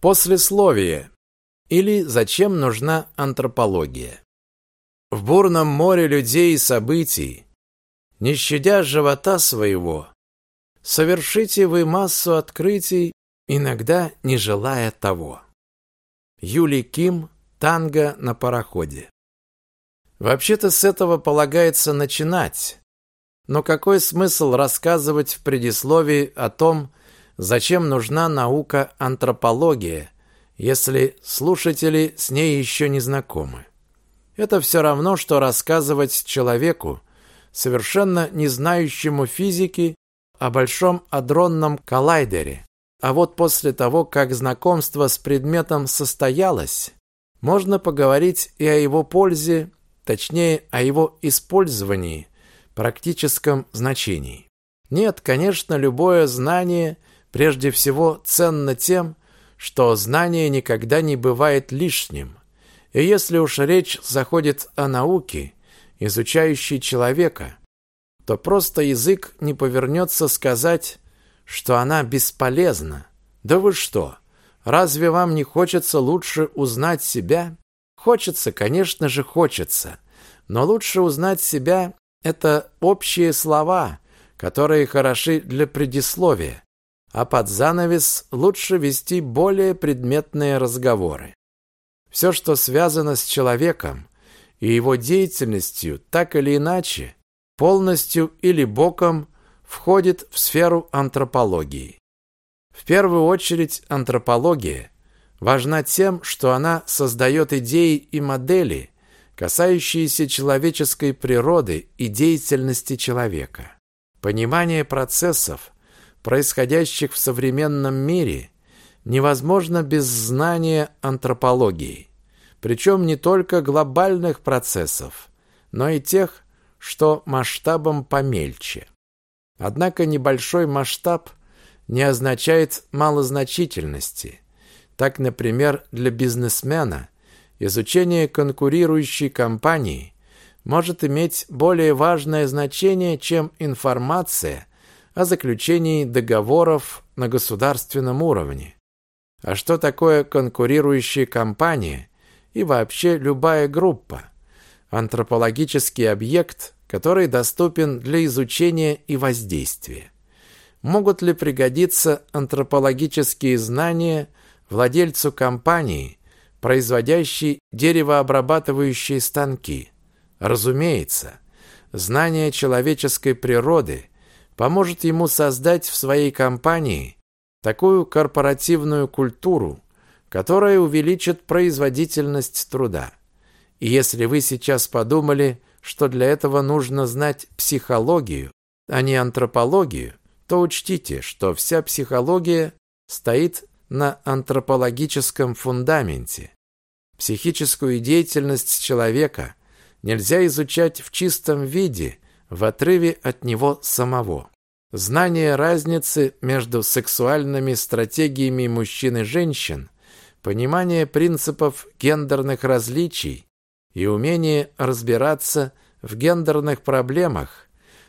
Послесловие. Или зачем нужна антропология? В бурном море людей и событий, не щадя живота своего, совершите вы массу открытий, иногда не желая того. Юли Ким «Танго на пароходе». Вообще-то с этого полагается начинать. Но какой смысл рассказывать в предисловии о том, Зачем нужна наука антропология, если слушатели с ней еще не знакомы? Это все равно, что рассказывать человеку, совершенно не знающему физики, о большом адронном коллайдере. А вот после того, как знакомство с предметом состоялось, можно поговорить и о его пользе, точнее, о его использовании, практическом значении. Нет, конечно, любое знание – прежде всего ценно тем, что знание никогда не бывает лишним. И если уж речь заходит о науке, изучающей человека, то просто язык не повернется сказать, что она бесполезна. Да вы что? Разве вам не хочется лучше узнать себя? Хочется, конечно же, хочется. Но лучше узнать себя – это общие слова, которые хороши для предисловия а под занавес лучше вести более предметные разговоры. Все, что связано с человеком и его деятельностью, так или иначе, полностью или боком входит в сферу антропологии. В первую очередь антропология важна тем, что она создает идеи и модели, касающиеся человеческой природы и деятельности человека. Понимание процессов – происходящих в современном мире, невозможно без знания антропологии. Причем не только глобальных процессов, но и тех, что масштабом помельче. Однако небольшой масштаб не означает малозначительности. Так, например, для бизнесмена изучение конкурирующей компании может иметь более важное значение, чем информация о заключении договоров на государственном уровне. А что такое конкурирующие компании и вообще любая группа? Антропологический объект, который доступен для изучения и воздействия. Могут ли пригодиться антропологические знания владельцу компании, производящей деревообрабатывающие станки? Разумеется, знание человеческой природы – поможет ему создать в своей компании такую корпоративную культуру, которая увеличит производительность труда. И если вы сейчас подумали, что для этого нужно знать психологию, а не антропологию, то учтите, что вся психология стоит на антропологическом фундаменте. Психическую деятельность человека нельзя изучать в чистом виде – в отрыве от него самого. Знание разницы между сексуальными стратегиями мужчин и женщин, понимание принципов гендерных различий и умение разбираться в гендерных проблемах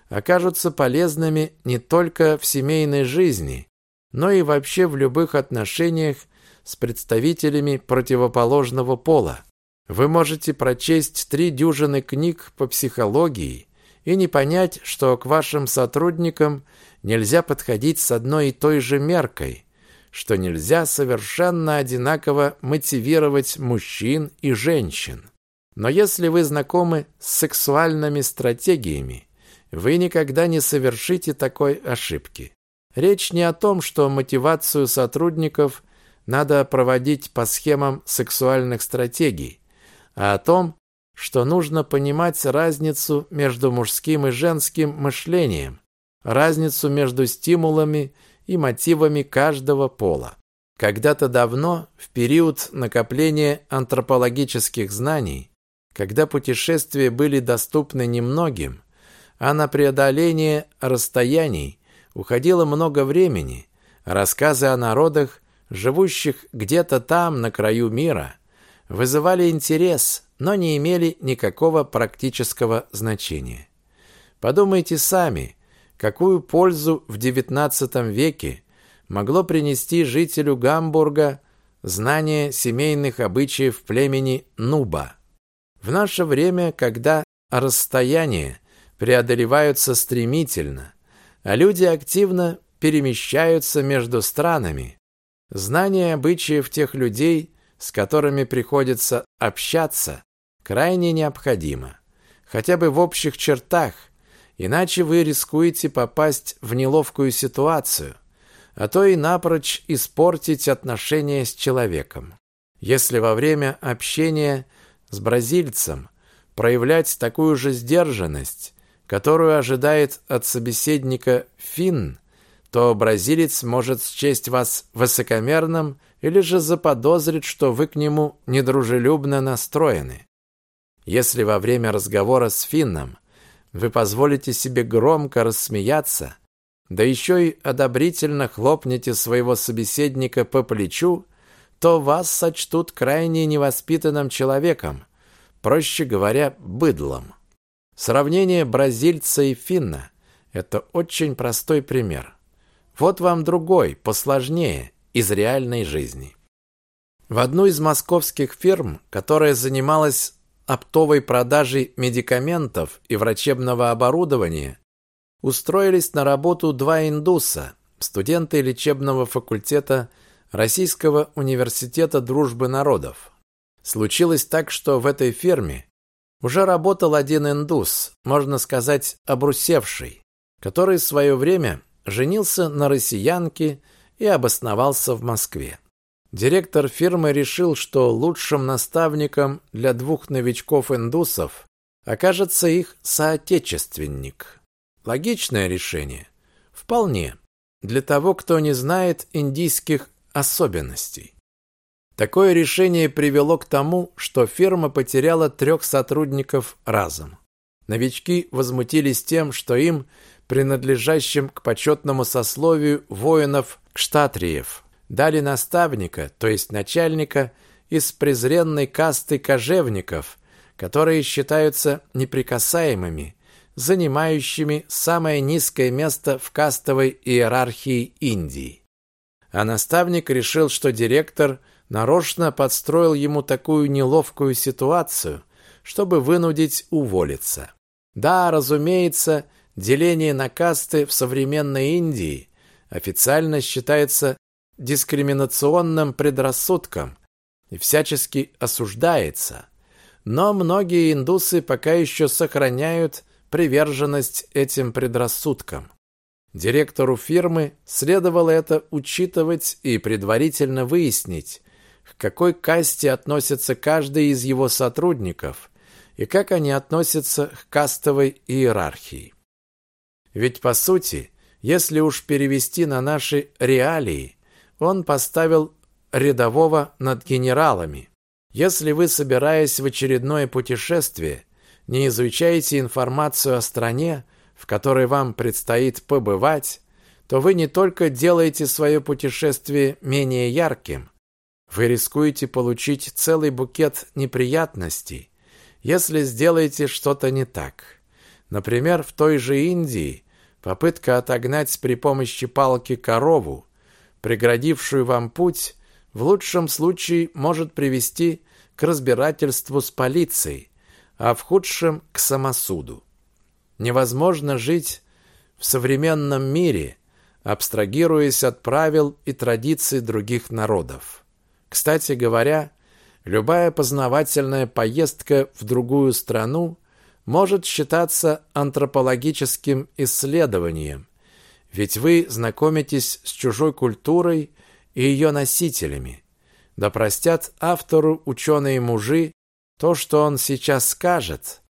окажутся полезными не только в семейной жизни, но и вообще в любых отношениях с представителями противоположного пола. Вы можете прочесть три дюжины книг по психологии и не понять, что к вашим сотрудникам нельзя подходить с одной и той же меркой, что нельзя совершенно одинаково мотивировать мужчин и женщин. Но если вы знакомы с сексуальными стратегиями, вы никогда не совершите такой ошибки. Речь не о том, что мотивацию сотрудников надо проводить по схемам сексуальных стратегий, а о том, что нужно понимать разницу между мужским и женским мышлением, разницу между стимулами и мотивами каждого пола. Когда-то давно, в период накопления антропологических знаний, когда путешествия были доступны немногим, а на преодоление расстояний уходило много времени, рассказы о народах, живущих где-то там, на краю мира, вызывали интерес – но не имели никакого практического значения. Подумайте сами, какую пользу в XIX веке могло принести жителю Гамбурга знание семейных обычаев племени Нуба. В наше время, когда расстояния преодолеваются стремительно, а люди активно перемещаются между странами, знание обычаев тех людей, с которыми приходится общаться, крайне необходимо, хотя бы в общих чертах, иначе вы рискуете попасть в неловкую ситуацию, а то и напрочь испортить отношения с человеком. Если во время общения с бразильцем проявлять такую же сдержанность, которую ожидает от собеседника финн, то бразилец может счесть вас высокомерным или же заподозрит, что вы к нему недружелюбно настроены. Если во время разговора с финном вы позволите себе громко рассмеяться, да еще и одобрительно хлопнете своего собеседника по плечу, то вас сочтут крайне невоспитанным человеком, проще говоря, быдлом. Сравнение бразильца и финна – это очень простой пример. Вот вам другой, посложнее, из реальной жизни. В одну из московских фирм, которая занималась оптовой продажей медикаментов и врачебного оборудования, устроились на работу два индуса, студенты лечебного факультета Российского университета дружбы народов. Случилось так, что в этой фирме уже работал один индус, можно сказать, обрусевший, который в свое время женился на россиянке и обосновался в Москве. Директор фирмы решил, что лучшим наставником для двух новичков-индусов окажется их соотечественник. Логичное решение? Вполне. Для того, кто не знает индийских особенностей. Такое решение привело к тому, что фирма потеряла трех сотрудников разом. Новички возмутились тем, что им, принадлежащим к почетному сословию воинов кштатриев, дали наставника, то есть начальника, из презренной касты кожевников, которые считаются неприкасаемыми, занимающими самое низкое место в кастовой иерархии Индии. А наставник решил, что директор – нарочно подстроил ему такую неловкую ситуацию, чтобы вынудить уволиться. Да, разумеется, деление на касты в современной Индии официально считается дискриминационным предрассудком и всячески осуждается. Но многие индусы пока еще сохраняют приверженность этим предрассудкам. Директору фирмы следовало это учитывать и предварительно выяснить, к какой касте относится каждый из его сотрудников и как они относятся к кастовой иерархии. Ведь по сути, если уж перевести на наши реалии, он поставил рядового над генералами. Если вы, собираясь в очередное путешествие, не изучаете информацию о стране, в которой вам предстоит побывать, то вы не только делаете свое путешествие менее ярким, вы рискуете получить целый букет неприятностей, если сделаете что-то не так. Например, в той же Индии попытка отогнать при помощи палки корову, преградившую вам путь, в лучшем случае может привести к разбирательству с полицией, а в худшем – к самосуду. Невозможно жить в современном мире, абстрагируясь от правил и традиций других народов. Кстати говоря, любая познавательная поездка в другую страну может считаться антропологическим исследованием, ведь вы знакомитесь с чужой культурой и ее носителями. Да простят автору ученые-мужи то, что он сейчас скажет,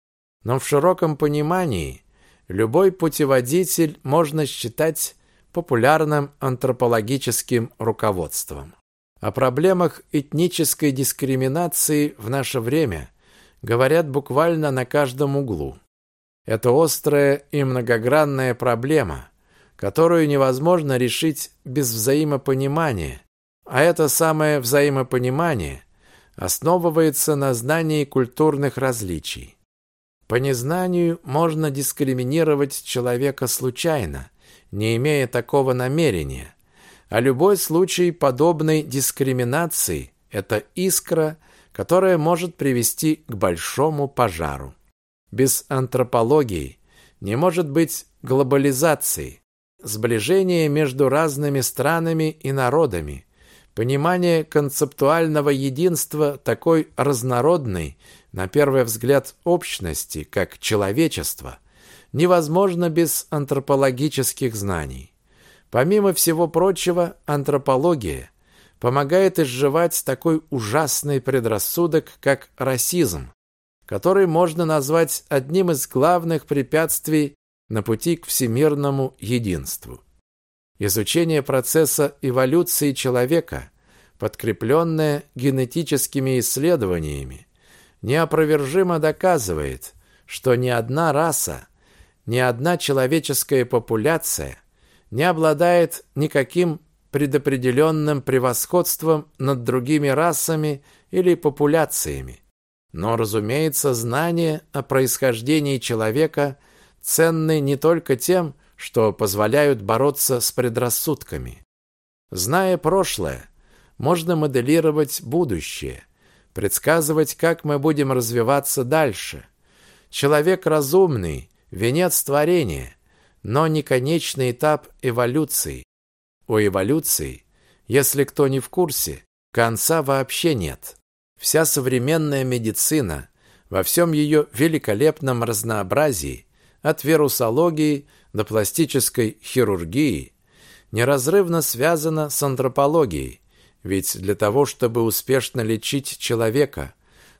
но в широком понимании любой путеводитель можно считать популярным антропологическим руководством. О проблемах этнической дискриминации в наше время говорят буквально на каждом углу. Это острая и многогранная проблема, которую невозможно решить без взаимопонимания, а это самое взаимопонимание основывается на знании культурных различий. По незнанию можно дискриминировать человека случайно, не имея такого намерения – А любой случай подобной дискриминации – это искра, которая может привести к большому пожару. Без антропологии не может быть глобализации, сближения между разными странами и народами, понимание концептуального единства такой разнородной, на первый взгляд, общности, как человечество, невозможно без антропологических знаний. Помимо всего прочего, антропология помогает изживать такой ужасный предрассудок, как расизм, который можно назвать одним из главных препятствий на пути к всемирному единству. Изучение процесса эволюции человека, подкрепленное генетическими исследованиями, неопровержимо доказывает, что ни одна раса, ни одна человеческая популяция не обладает никаким предопределенным превосходством над другими расами или популяциями. Но, разумеется, знания о происхождении человека ценны не только тем, что позволяют бороться с предрассудками. Зная прошлое, можно моделировать будущее, предсказывать, как мы будем развиваться дальше. Человек разумный, венец творения, но не конечный этап эволюции. У эволюции, если кто не в курсе, конца вообще нет. Вся современная медицина во всем ее великолепном разнообразии, от вирусологии до пластической хирургии неразрывно связана с антропологией, ведь для того, чтобы успешно лечить человека,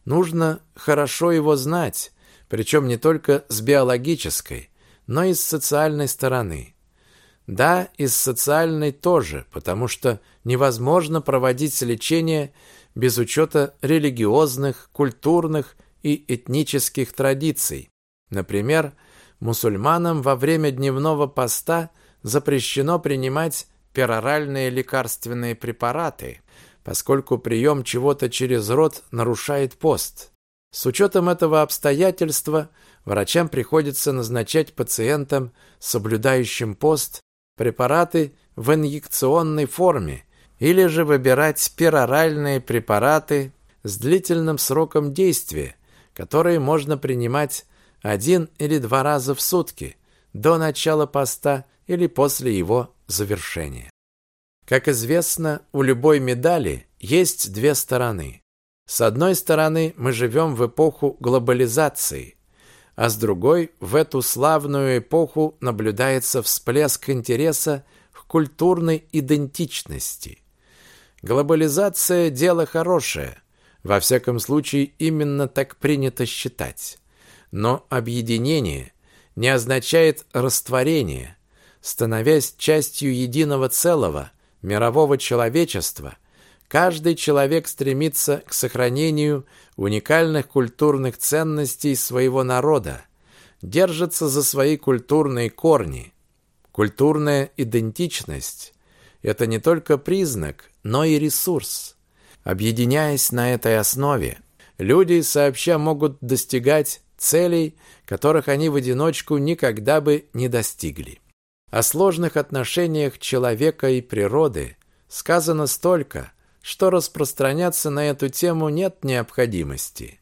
нужно хорошо его знать, причем не только с биологической, но и с социальной стороны. Да, и с социальной тоже, потому что невозможно проводить лечение без учета религиозных, культурных и этнических традиций. Например, мусульманам во время дневного поста запрещено принимать пероральные лекарственные препараты, поскольку прием чего-то через рот нарушает пост. С учетом этого обстоятельства врачам приходится назначать пациентам, соблюдающим пост, препараты в инъекционной форме или же выбирать пероральные препараты с длительным сроком действия, которые можно принимать один или два раза в сутки до начала поста или после его завершения. Как известно, у любой медали есть две стороны. С одной стороны, мы живем в эпоху глобализации, а с другой, в эту славную эпоху наблюдается всплеск интереса к культурной идентичности. Глобализация – дело хорошее, во всяком случае именно так принято считать. Но объединение не означает растворение. Становясь частью единого целого, мирового человечества, каждый человек стремится к сохранению уникальных культурных ценностей своего народа, держится за свои культурные корни. Культурная идентичность – это не только признак, но и ресурс. Объединяясь на этой основе, люди сообща могут достигать целей, которых они в одиночку никогда бы не достигли. О сложных отношениях человека и природы сказано столько, что распространяться на эту тему нет необходимости.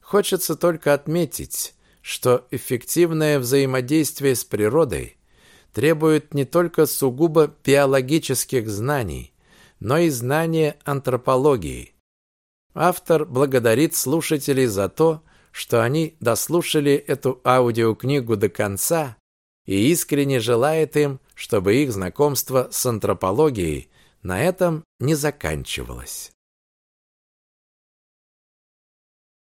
Хочется только отметить, что эффективное взаимодействие с природой требует не только сугубо биологических знаний, но и знания антропологии. Автор благодарит слушателей за то, что они дослушали эту аудиокнигу до конца и искренне желает им, чтобы их знакомство с антропологией на этом не заканчивалось.